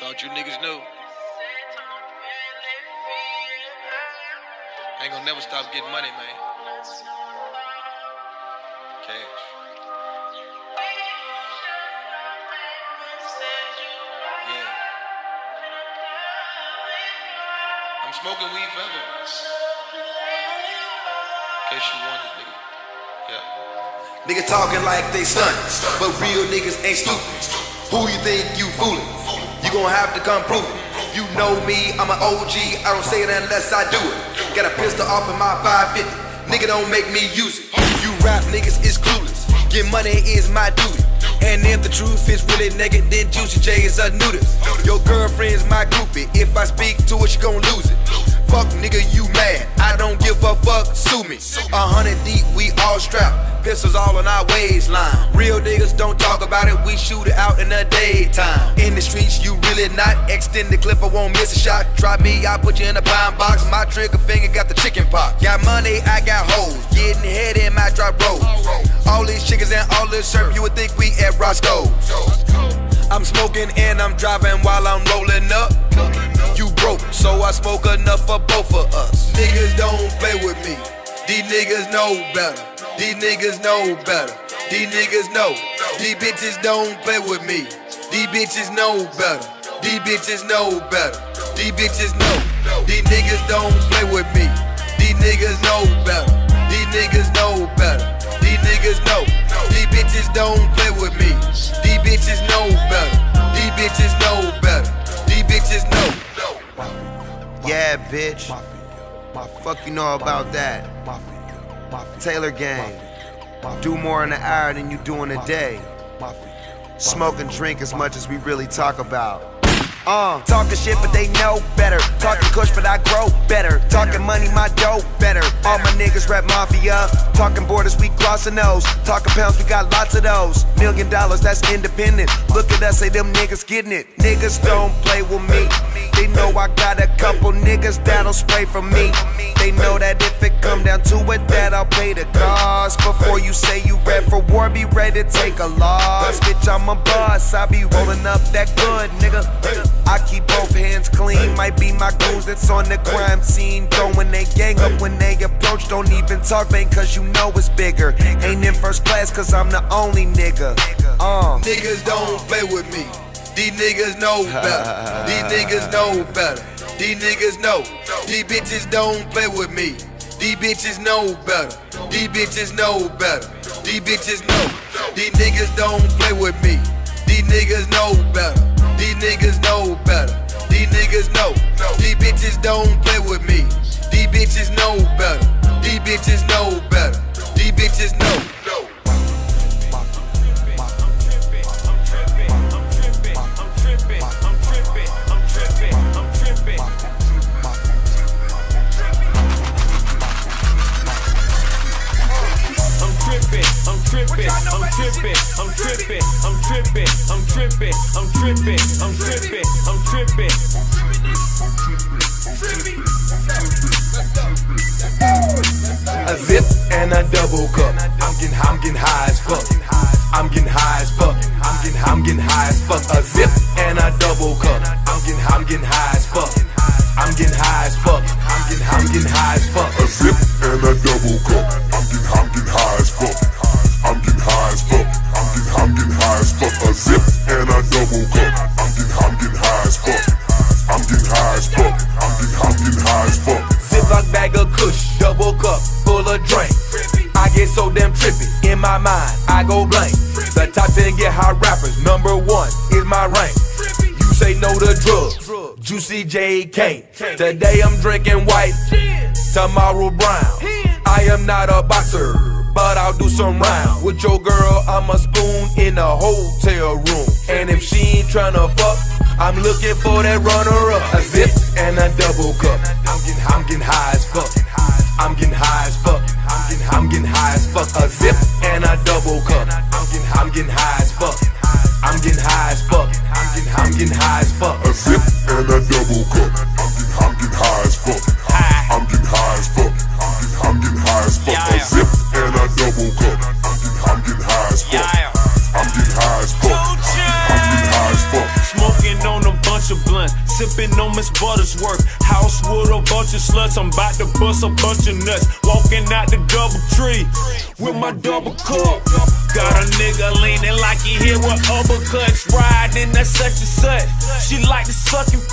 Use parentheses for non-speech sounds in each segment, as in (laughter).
Thought you niggas knew. Ain't gonna never stop getting money, man. Cash. Yeah. I'm smoking weed forever. In case you wanted, nigga. Yeah. Niggas talking like they stunned, but real niggas ain't stupid. Who you think you fooling? You gon' have to come prove it. You know me, I'm an OG. I don't say it unless I do it. Got a pistol off of my 550. Nigga don't make me use it. You rap niggas is clueless. Get money is my duty. And if the truth is really naked, then Juicy J is a nudist. Your girlfriend's my groupie. If I speak to her, she gon' lose it. Fuck nigga, you mad. I don't give a fuck, sue me. A hundred deep, we all strapped. Pistols all on our waistline. Real niggas don't talk about it, we shoot it out in the daytime. In the streets, you really not. Extend the clip, I won't miss a shot. Try me, I'll put you in a pine box. My trigger finger got the chicken pox. Got money, I got hoes. Getting head in my drop road. All these chickens and all this syrup, you would think we at Roscoe's. I'm smoking and I'm driving while I'm rolling up. You broke, so I smoke enough for both of us. Niggas don't play with me. These niggas know better. These niggas know better. These niggas know. These bitches don't play with me. These bitches know better. These bitches know better. These bitches know. These niggas don't play with me. These niggas know better. These niggas know better. These niggas know. These bitches don't play with me. These bitches know better. These bitches know better. These bitches know. Yeah, bitch. Fuck you know about that. Taylor Gang. Do more in an hour than you do in a day. Smoke and drink as much as we really talk about. Uh, talking shit, but they know better. Talking kush, but I grow better. Talking money, my dough better. All my niggas rap mafia. Talking borders, we crossing those. Talking pounds, we got lots of those. Million dollars, that's independent. Look at us, say them niggas getting it. Niggas don't play with me. They know I got a couple niggas that'll spray for me. They know that if it come down to it, that I'll pay the cost. Before you say you ready for war, be ready to take a loss. Bitch, I'm a boss. I be rolling up that good, nigga. I keep both hands clean. Might be my goons that's on the crime scene. Throwing they gang up when they approach. Don't even talk, man, cause you know it's bigger. Ain't in first class, cause I'm the only nigga. Uh. Niggas don't play with me. These niggas know (laughs) better. These niggas know better. These niggas know. These bitches don't play with me. These bitches know better. These bitches know better. These bitches know. These niggas don't play with me. These niggas know better. These niggas know better. These niggas know. These bitches don't play with me. These bitches know better. These bitches know better. These bitches know. I'm tripping, I'm tripping, I'm tripping, I'm tripping, I'm tripping, I'm tripping, I'm tripping, I'm tripping, I'm tripping. Juicy J. Today I'm drinking white, tomorrow brown. I am not a boxer, but I'll do some round. With your girl, I'm a spoon in a hotel room. And if she ain't tryna fuck, I'm looking for that runner up. A zip and a double cup. I'm getting, I'm getting high as fuck. I'm getting high as fuck. I'm getting, I'm getting high as fuck. A zip and a double cup. I'm getting, I'm getting high as fuck. I'm getting high as fuck. I'm getting, I'm getting high as fuck. A zip and a double cup. I'm getting, I'm getting high as fuck. I'm getting high as fuck. I'm getting, I'm getting high as fuck. A zip and a double cup. I'm getting, I'm getting high as fuck. I'm getting high as fuck. I'm getting high as fuck. Smoking on a bunch of sipping on Miss Buttersworth. House with a bunch of sluts, I'm about to bust a bunch of nuts. Walking out the double tree with my double cup. Got a nigga leaning like he hit with uppercuts. Riding that such and such. She like to suck and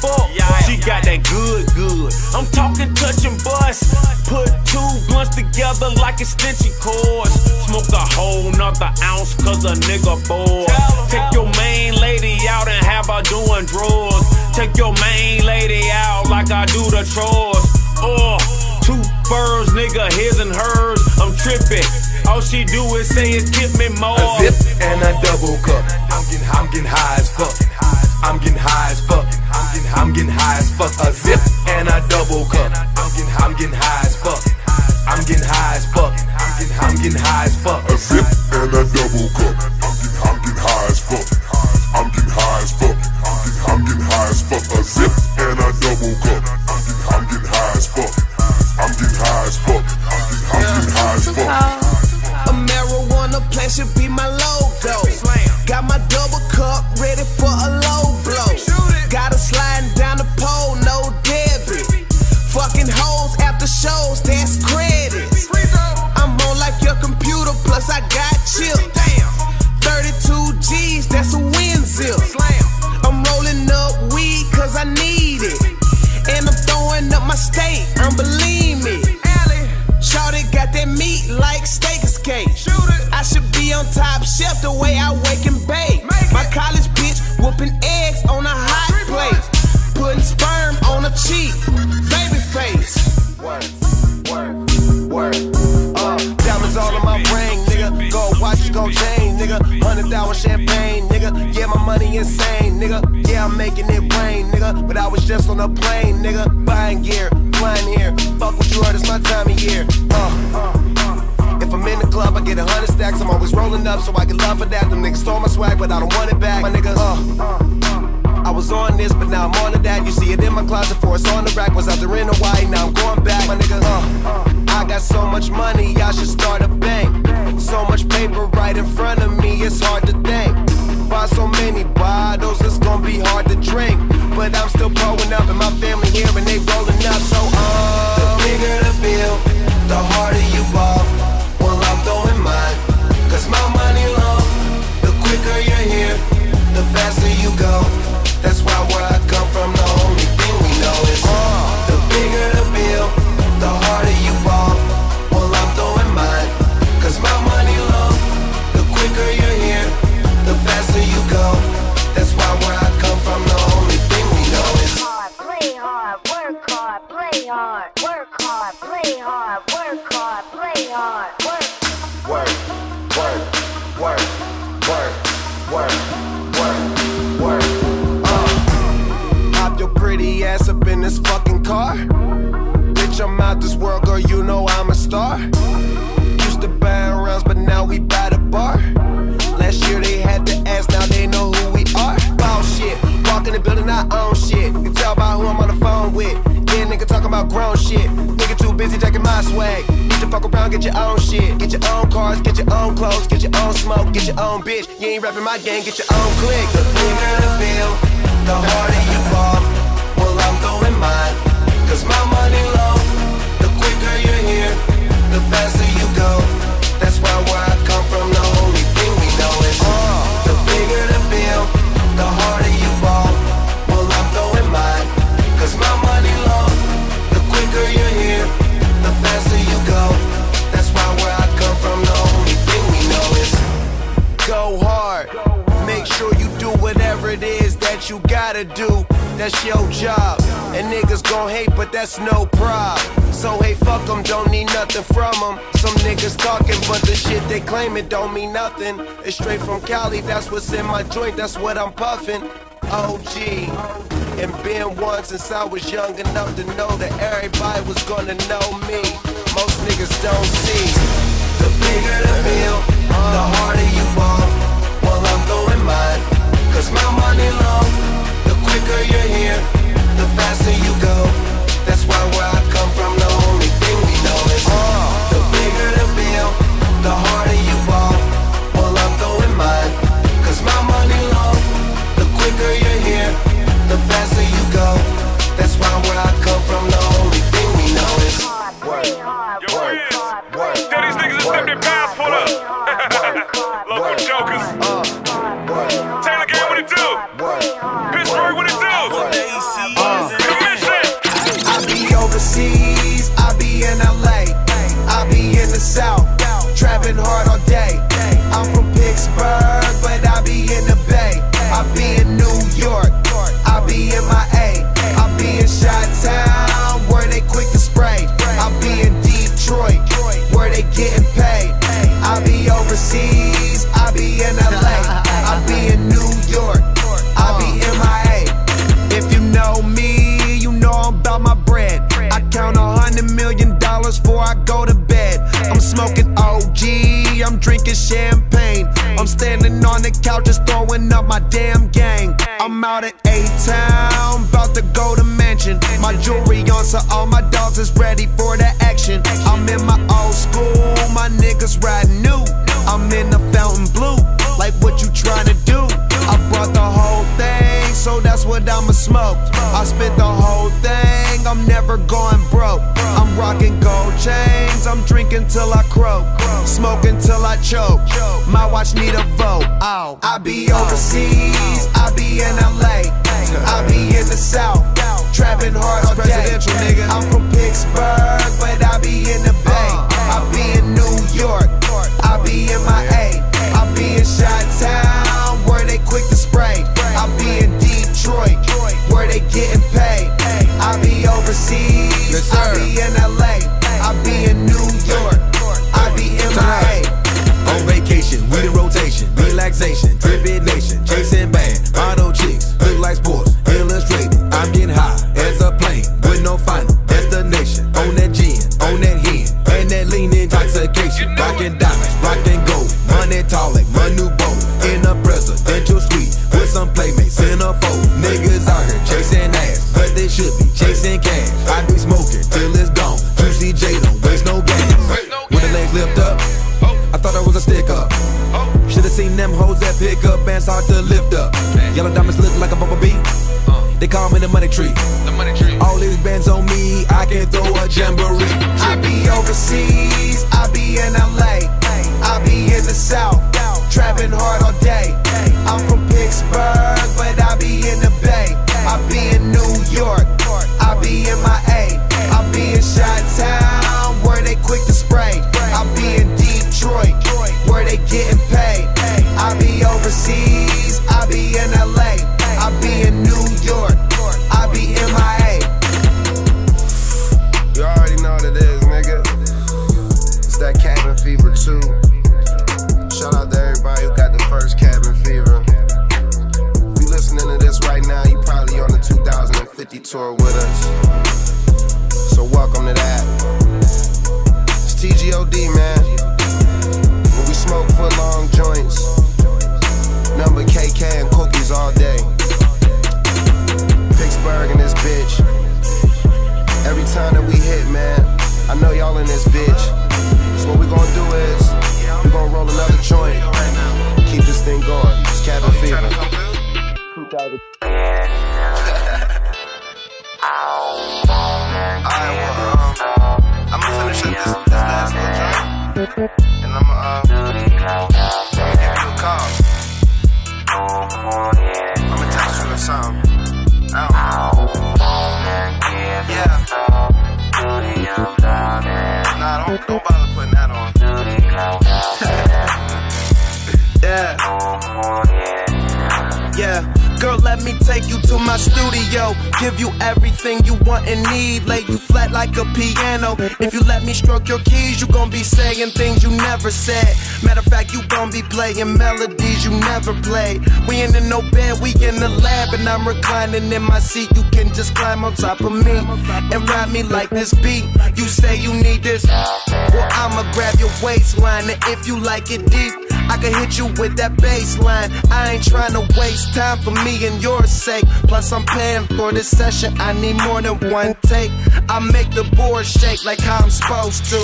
got that good, good. I'm talking touch and bust. Put two blunts together like extension cords. Smoke a whole nother ounce cause a nigga bored. Take your main lady out and have her doing drawers. Take your main lady out like I do the chores. Oh, two furs, nigga, his and hers. I'm tripping. All she do is say is give me more. A zip and a double cup. I'm getting, I'm getting high as fuck. I'm getting high as fuck. I'm getting, high as fuck. A zip and a double cup. I'm getting, I'm getting high as fuck. I'm getting high as fuck. I'm getting, I'm getting high as fuck. A zip and a double cup. I'm getting, I'm getting high as fuck. I'm getting high as fuck. I'm getting, I'm getting high as fuck. A zip and a double cup. I'm getting, I'm getting high as fuck. I'm getting high as fuck. I'm getting, I'm getting high as fuck. A marijuana plant should be my logo. Got my double cup love for that. Them niggas stole my swag, but I don't want it back. My nigga, uh. I was on this, but now I'm on to that. You see it in my closet, for it's on the rack. Was out there in Hawaii, now I'm going back. My nigga, uh. I got so much money, I should start get your own shit. Get your own cars, get your own clothes, get your own smoke, get your own bitch. You ain't rapping my gang, get your own click. The bigger the bill, the harder you fall. That's no problem. So hey, fuck them, don't need nothing from them. Some niggas talking, but the shit they claim it don't mean nothing. It's straight from Cali, that's what's in my joint, that's what I'm puffing. OG. And been one since I was young enough to know that everybody was gonna know me. Most niggas don't see. The bigger the bill, the harder you ball. Well, I'm throwing mine, cause my money long. The quicker you're here, the faster you pounds. (laughs) Local jokers. Uh, Taylor Gang, what it do? Pittsburgh, what it do? Uh. I be overseas, I be in LA, I be in the South, trapping hard all day. I'm from Pittsburgh, damn gang. I'm out at A-Town, to go to mansion. My jewelry on, so all my dogs is ready for the action. I'm in my old school, my niggas ride new. I'm in the Fontainebleau, like what you trying to do. I brought the whole thing, so that's what I'ma smoke. I spent the whole thing, I'm never going broke. I'm rocking gold chains, I'm drinking till I croak, smoking till I choke. My watch need a vote. Oh, I be overseas, I be in LA, I be in the South, trapping hard all day. I'm from Pittsburgh, but I be in the Bay. I be in New York, I be in my A, I be in Chi Town, where they quick to spray. I be in Detroit, where they getting paid. I be overseas, I be in LA, relaxation, pick up and start to lift up. Yellow diamonds look like a bumblebee. Uh. They call me the money tree. The money tree. All these bands on me, I can throw a jamboree. I be overseas, I be in LA, I be in the South, trapping hard all day. I'm from Pittsburgh, but I be in the Bay. I be in New York, and I'ma, uh, give you a call. I'ma text you or something. Out. Yeah. Nah, don't, don't bother Girl, let me take you to my studio. Give you everything you want and need. Lay you flat like a piano. If you let me stroke your keys, you gon' be saying things you never said. Matter of fact, you gon' be playing melodies you never played. We ain't in no bed, we in the lab, and I'm reclining in my seat. You can just climb on top of me and ride me like this beat. You say you need this, well, I'ma grab your waistline, and if you like it deep. I can hit you with that bass line. I ain't trying to waste time for me and your sake. Plus, I'm paying for this session. I need more than one take. I make the board shake like how I'm supposed to.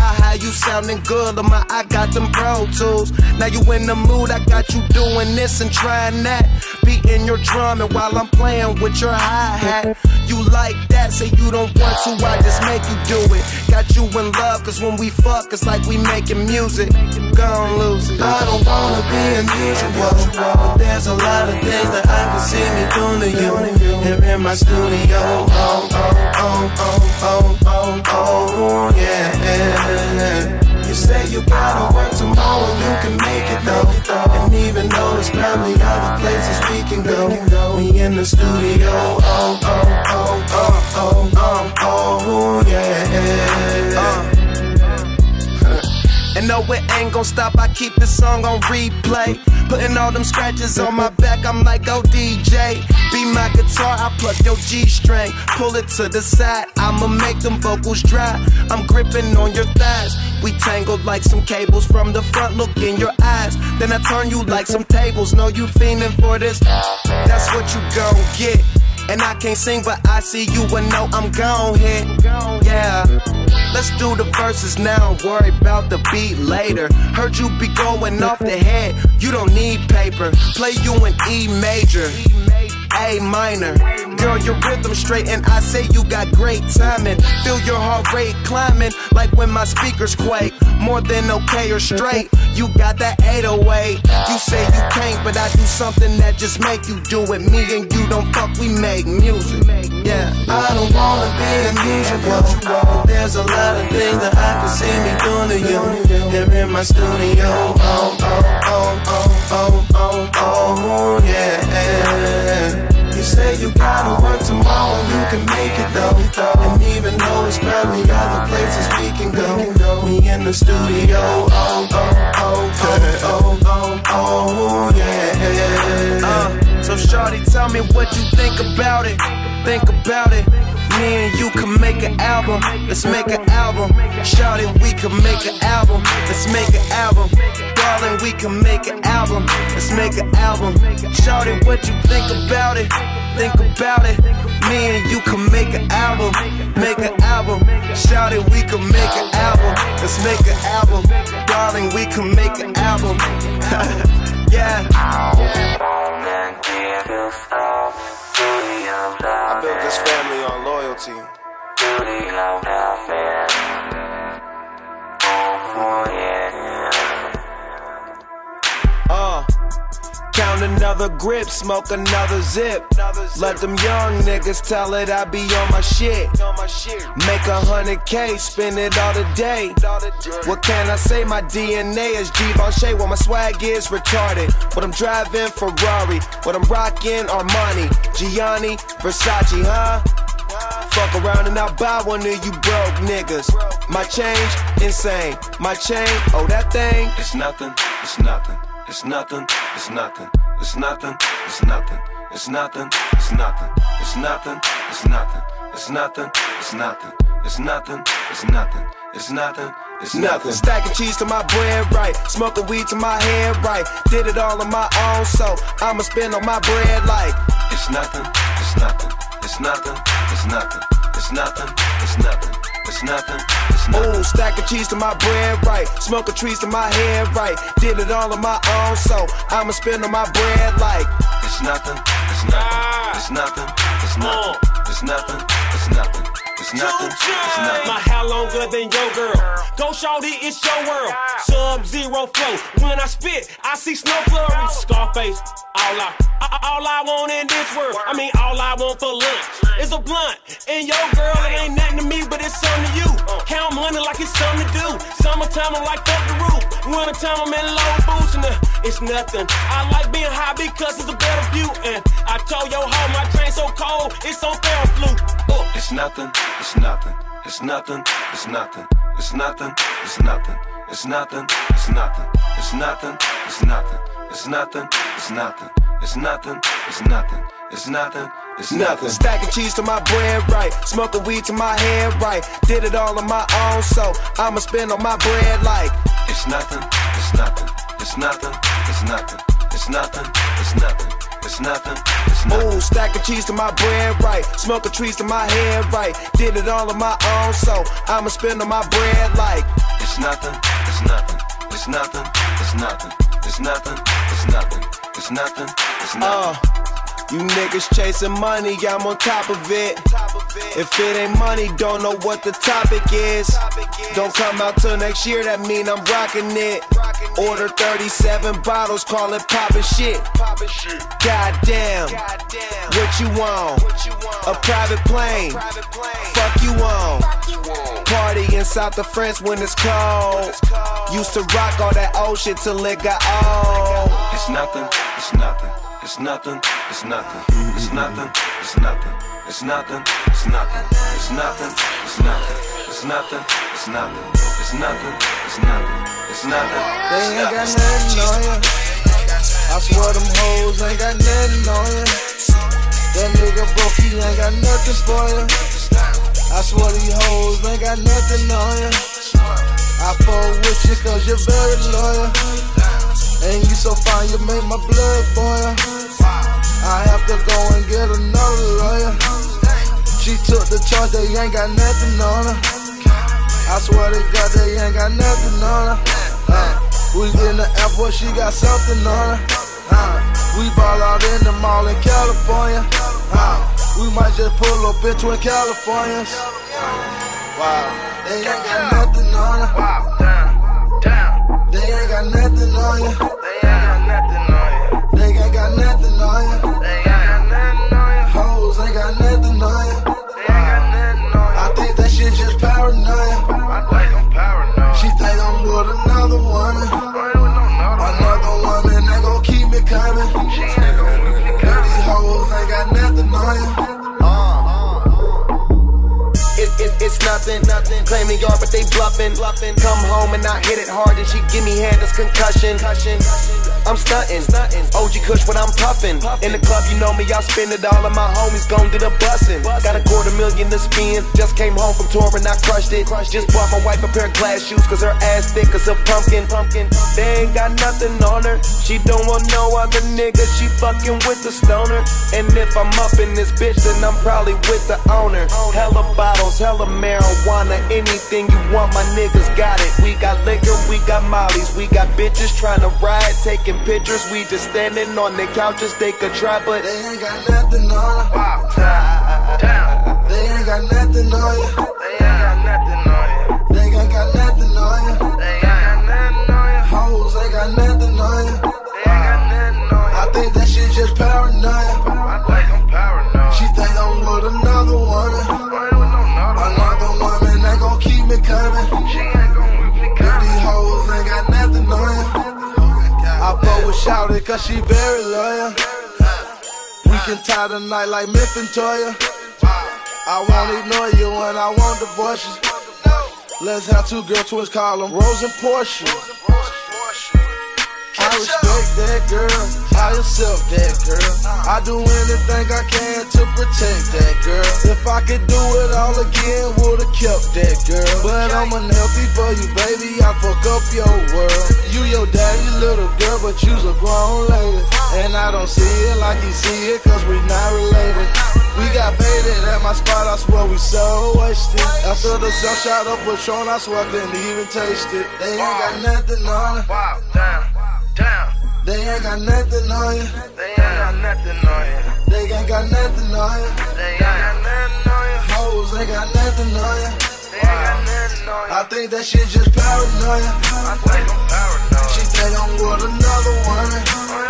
I how you sounding good on my I got them pro tools. Now you in the mood, I got you doing this and trying that. beating your drum and while I'm playing with your hi hat. You like that, say you don't want to, I just make you do it. Got you in love, cause when we fuck, it's like we making music. You gon' lose it. I don't wanna be unusual, but there's a lot of things that I can see me doing to you. Here in my studio, oh, oh, oh, oh, oh, oh, oh, yeah. You say you gotta work tomorrow, you can make it though. And even though there's probably other places we can go, we in the studio. Oh, oh, oh, oh, oh, oh, oh, yeah. And no, it ain't gon' stop. I keep this song on replay. Putting all them scratches on my back. I'm like, oh, DJ. Be my guitar, I pluck your G string. Pull it to the side. I'ma make them vocals dry. I'm gripping on your thighs. We tangled like some cables from the front. Look in your eyes. Then I turn you like some tables. Know you fiending for this. That's what you gon' get. And I can't sing, but I see you and know I'm gon' hit. Yeah. Let's do the verses now worry about the beat later. Heard you be going off the head. You don't need paper. Play you in E major. A minor. Girl, your rhythm straight, and I say you got great timing. Feel your heart rate climbing, like when my speakers quake. More than okay or straight, you got that 808. You say you can't, but I do something that just make you do it. Me and you don't fuck, we make music. Yeah, I don't wanna be unusual, but there's a lot of things that I can see me doing to you. Here in my studio, oh, oh, oh, oh, oh, oh, oh, oh yeah. You say you gotta work tomorrow, you can make it though. And even though it's probably other places we can go, we in the studio. Oh, oh, oh, oh, oh, oh, oh, yeah. Uh, so, Shorty, tell me what you think about it. Think about it. Me and you can make an album. Let's make an album. Shorty, we can make an album. Let's make an album. Darling, we can make an album. Let's make an album. Shorty, what you think about it? Think about it. Me and you can make an album. Make an album. Shout it, we can make an album. Let's make an album. Darling, we can make an album. (laughs) yeah. I built this family on loyalty. Count another grip, smoke another zip. Let them young niggas tell it I be on my shit. Make a hundred K, spend it all today. What can I say? My DNA is Givenchy, while my swag is retarded. What I'm driving, Ferrari. What I'm rocking, Armani. Gianni, Versace, huh? Fuck around and I'll buy one of you broke niggas. My change, insane. My chain, oh that thing. It's nothing, it's nothing, it's nothing, it's nothing, it's nothing, it's nothing, it's nothing, it's nothing, it's nothing, it's nothing, it's nothing, it's nothing, it's nothing, it's nothing, it's nothing, it's nothing. Stacking cheese to my bread right. Smoking weed to my head right. Did it all on my own, so I'ma spend on my bread like. It's nothing, it's nothing, it's nothing, it's nothing, it's nothing, it's nothing, it's nothing, it's nothing. Ooh, stacking cheese to my bread right. Smoking trees to my head right. Did it all on my own, so I'ma spend on my bread like. It's nothing, it's nothing, ah. it's nothing, it's nothing, it's nothing, it's nothing, it's nothing, it's nothing. My hair longer than your girl. Go shorty, it's your world. Sub zero flow. When I spit, I see snow flurries. Scarface, all I, all I want in this world. I mean, all I want for lunch is a blunt. And your girl, it ain't nothing to me, but it's something to you. Count money like it's something to do. Summertime, I'm like fuck the roof. Wintertime, I'm in low it's nothing. I like being high because it's a better view. And I told your hoe my train so cold, it's on Theraflu. Uh, It's nothing, it's nothing, it's nothing, it's nothing, it's nothing, it's nothing, it's nothing, it's nothing, it's nothing, it's nothing, it's nothing, it's nothing, it's nothing, it's nothing, it's nothing, it's nothing. Stacking cheese to my bread right. Smoking weed to my head right. Did it all on my own, so I'ma spend on my bread like. It's nothing, it's nothing, it's nothing, it's nothing, it's nothing, it's nothing, it's nothing, it's nothing. Ooh, stacking cheese to my bread right. Smoking trees to my head right. Did it all on my own, so I'ma spend on my bread like. It's nothing, it's nothing, it's nothing, it's nothing, it's nothing, it's nothing, it's nothing, it's nothing. Uh, You niggas chasing money, I'm on top of it. If it ain't money, don't know what the topic is. Don't come out till next year, that mean I'm rocking it. Order 37 bottles, call it poppin' shit. Goddamn, what you want? A private plane. Fuck you on. Party in South of France when it's cold. Used to rock all that old shit till it got old. It's nothing, it's nothing, it's nothing, it's nothing, it's nothing, it's nothing, it's nothing, it's nothing, it's nothing, it's nothing, it's nothing, it's nothing, it's nothing, it's nothing, it's nothing. They ain't got nothing on ya. I swear them hoes ain't got nothing on ya. That nigga broke, he ain't got nothing for ya. I swear these hoes ain't got nothing on ya. I fuck with you cause you're very loyal. And you so fine, you make my blood boil. I have to go and get another lawyer. She took the charge, they ain't got nothing on her. I swear to God, they ain't got nothing on her. Uh, we in the airport, she got something on her. Uh, we ball out in the mall in California. Uh, we might just pull up in Twin Californias. Wow, they ain't got nothing on her. Wow, damn, damn. They ain't got Claim New York, but they bluffing. Come home and I hit it hard, and she give me hand as concussion. I'm stunting, OG Kush when I'm puffing. In the club, you know me, I spend it all, and my homies gon' do the bussin'. Got a quarter million to spend. Just came home from touring, I crushed it. Just bought my wife a pair of glass shoes, cause her ass thick as a pumpkin. pumpkin. They ain't got nothing on her. She don't want no other nigga. She fucking with the stoner. And if I'm up in this bitch, then I'm probably with the owner. Hella bottles, hella marijuana. Anything you want, my niggas got it. We got liquor, we got mollies. We got bitches trying to ride, taking pictures. We just standing on the couches, they could try, but They ain't got nothing on. Wow, damn. Night like Myth and Toya. I won't ignore you when I won't divorce you. Let's have two girl twins, call them Rose and Portia. I respect that girl, I yourself that girl. I do anything I can to protect that girl. If I could do it all again, would've kept that girl. But I'm unhealthy for you, baby. I fuck up your world. You your daddy's little girl, but you's a grown lady. And I don't see it like you see it, cause we not related. We got faded at my spot, I swear we so wasted. After the jump shot up Patron, I swear I couldn't even taste it. They ain't got nothing on it. Wow, damn, damn. They ain't got nothing on you. They ain't got nothing on you. They ain't got nothing on you. They ain't got nothing on you. Hoes ain't got nothing on you. They ain't got nothing on you. I think that shit just paranoia. I think I'm paranoid. She think I'm with another woman.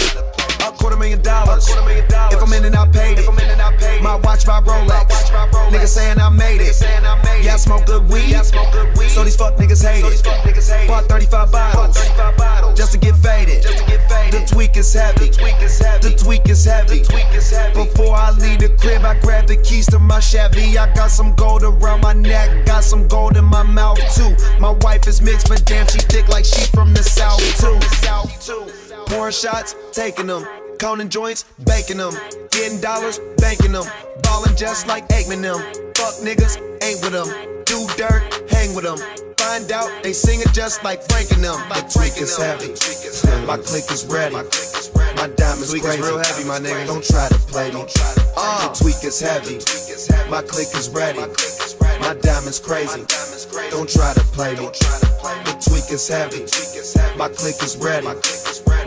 Quarter million dollars. If I'm in and I paid it. My watch, my Rolex. Niggas saying I made it. Yeah, I smoke good weed. So these fuck niggas hate it. Bought 35 bottles. Just to get faded. The tweak is heavy. The tweak is heavy. Before I leave the crib, I grab the keys to my Chevy. I got some gold around my neck. Got some gold in my mouth too. My wife is mixed, but damn, she thick like she from the south too. Pouring shots, taking them. Counting joints, baking them. Getting dollars, banking them. Ballin' just like Aikman them. Fuck niggas, ain't with them. Do dirt, hang with them. Find out they sing it just like Frank and them. The tweak is heavy. My click is ready. My diamonds Tweak is crazy. real heavy, my nigga. Don't try to play me. Uh, the tweak is heavy. My click is ready. My diamonds crazy. Don't try to play me. The tweak is heavy. My click is ready.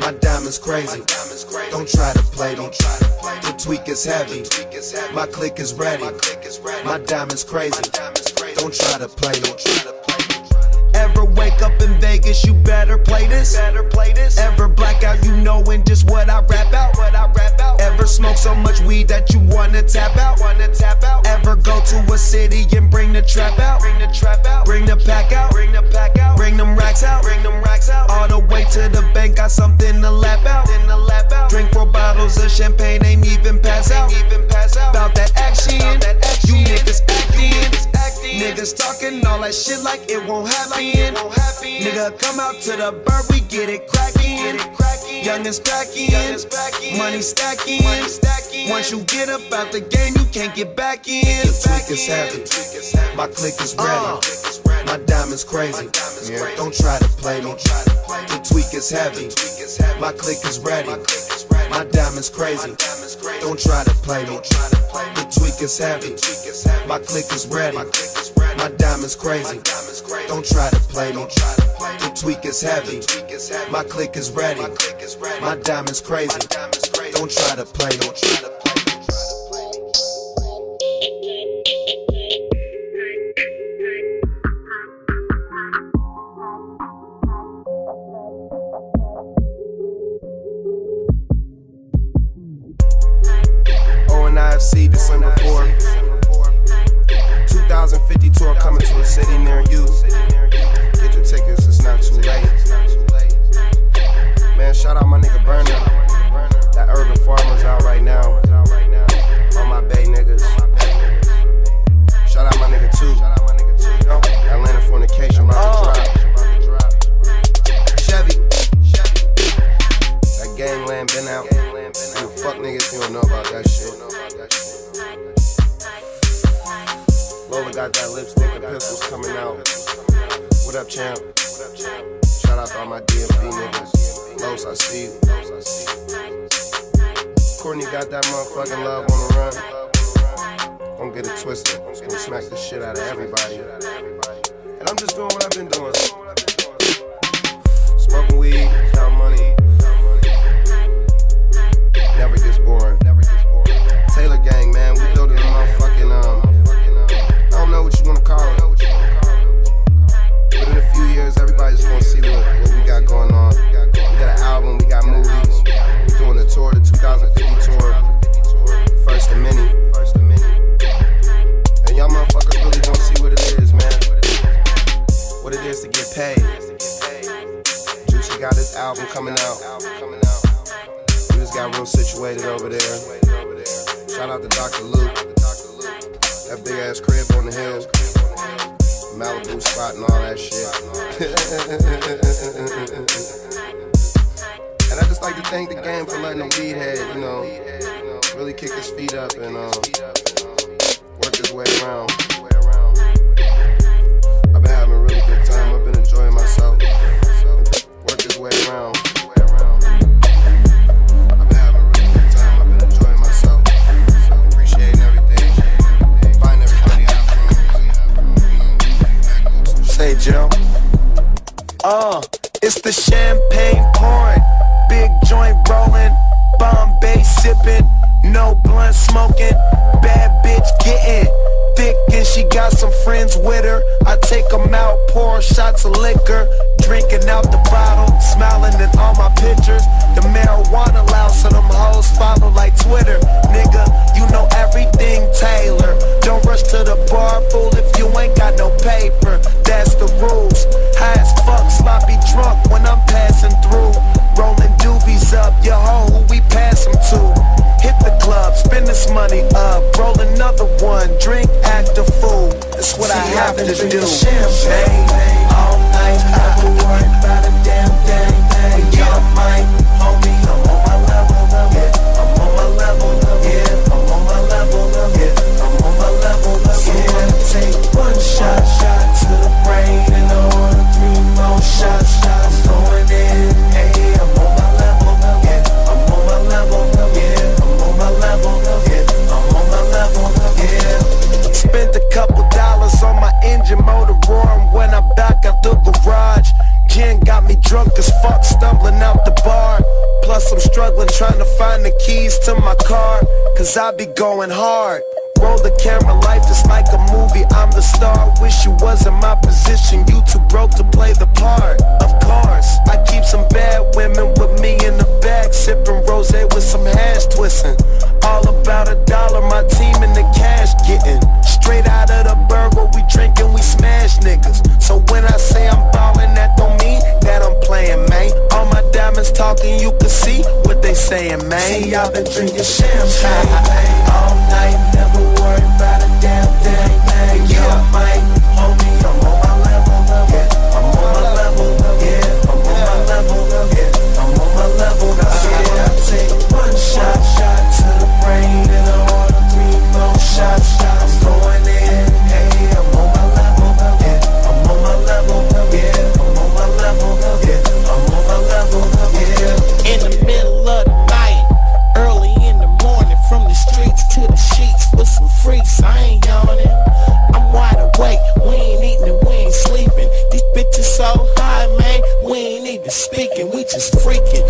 My diamonds crazy. Don't try to play me. The tweak is heavy. My click is ready. My diamonds crazy. Don't try to play me. Ever wake up in Vegas, you better play this. Better play this. Ever black out, you knowing just what I rap out. What I rap out. Ever smoke so much weed that you wanna tap out. Wanna tap out. Ever go to a city and bring the trap out. Bring the trap out. Bring the pack out. Bring the pack out. Bring them racks out. Bring them racks out. All the way to the bank, got something to lap out. In the lap out. Drink four bottles of champagne, ain't even pass out. Ain't even pass out. About that action. You niggas acting. Niggas talking all that shit like it won't happen. Nigga, come out to the bird, we get it crackin'. Youngins packin', money stacking. Once you get up out the game, you can't get back in. The tweak is heavy, my click is ready. My diamonds crazy, don't try to play me. The tweak is heavy, my click is ready. My diamonds crazy, don't try to play me. The tweak is heavy, my click is ready. My diamonds crazy, don't try to play me. The tweak is heavy, my click is ready. My diamonds crazy, don't try to play me. Tour coming to a city near you. Get your tickets, it's not too late. Man, shout out my nigga Burner. Album coming out. We just got real situated over there. Shout out to Dr. Luke. That big ass crib on the hill. Malibu spot and all that shit. (laughs) and I just like to thank the game for letting the weed head, you know, really kick his feet up and uh, work his way around. Find everybody out. Say, Joe. Uh, it's the champagne pouring, big joint rolling, Bombay sipping, no blunt smoking, bad bitch getting thick and she got some friends with her. I take 'em out, pour shots of liquor, drinking out the bottle, smiling in all my pictures. The marijuana be going hard. Roll the camera, life just like a movie. I'm the star. Wish you was in my position. You too broke to play the part. Of course, I keep some bad women with me in the bag, sipping rose with some hash twisting. All about a dollar, my team in the cash getting. Straight out of the burger, we drinking, we smash niggas. So when I say I'm ballin', that don't mean that I'm playing, man. My diamonds talking, you can see what they saying, man. See, I've been drinking champagne all night, never worry about a damn thing, man. Yeah, mate, homie, I'm on my level, yeah. I'm on my level, yeah. I'm on my level, yeah. I'm on my level, yeah. I take one shot, shot to the brain, and I order three more shots. I'm just freaking.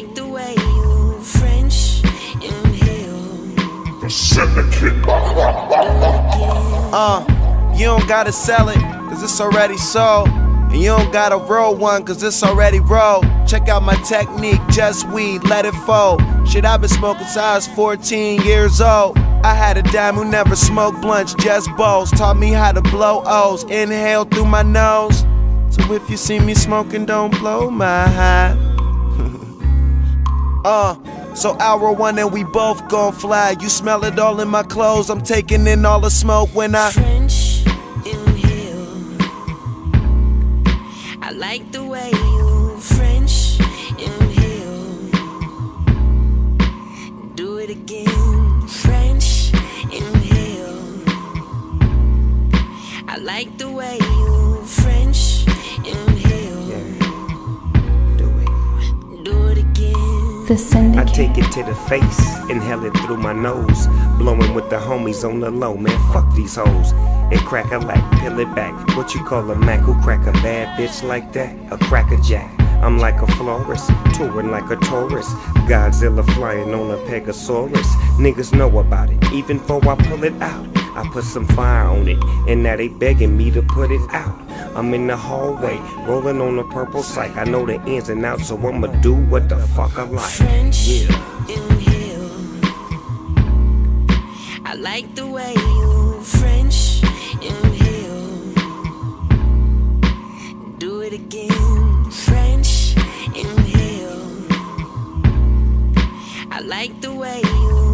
Like the way you French inhale. Uh, you don't gotta sell it, cause it's already sold. And you don't gotta roll one, cause it's already rolled. Check out my technique, just weed, let it fold. Shit, I've been smoking since I was 14 years old. I had a dime who never smoked blunts, just bowls. Taught me how to blow O's, inhale through my nose. So if you see me smoking, don't blow my high. (laughs) uh, so hour one and we both gon' fly. You smell it all in my clothes. I'm taking in all the smoke when I. French inhale. I like the way you French inhale. Do it again. French inhale. I like the way The I take it to the face, inhale it through my nose. Blowing with the homies on the low, man. Fuck these hoes. It crack a lack, peel it back. What you call a Mac who crack a bad bitch like that? A cracker jack. I'm like a florist, touring like a tourist. Godzilla flying on a Pegasaurus. Niggas know about it, even before I pull it out. I put some fire on it, and now they begging me to put it out. I'm in the hallway, rolling on the purple psych. I know the ins and outs, so I'ma do what the fuck I like. French yeah. inhale. I like the way you French inhale. Do it again, French inhale. I like the way you.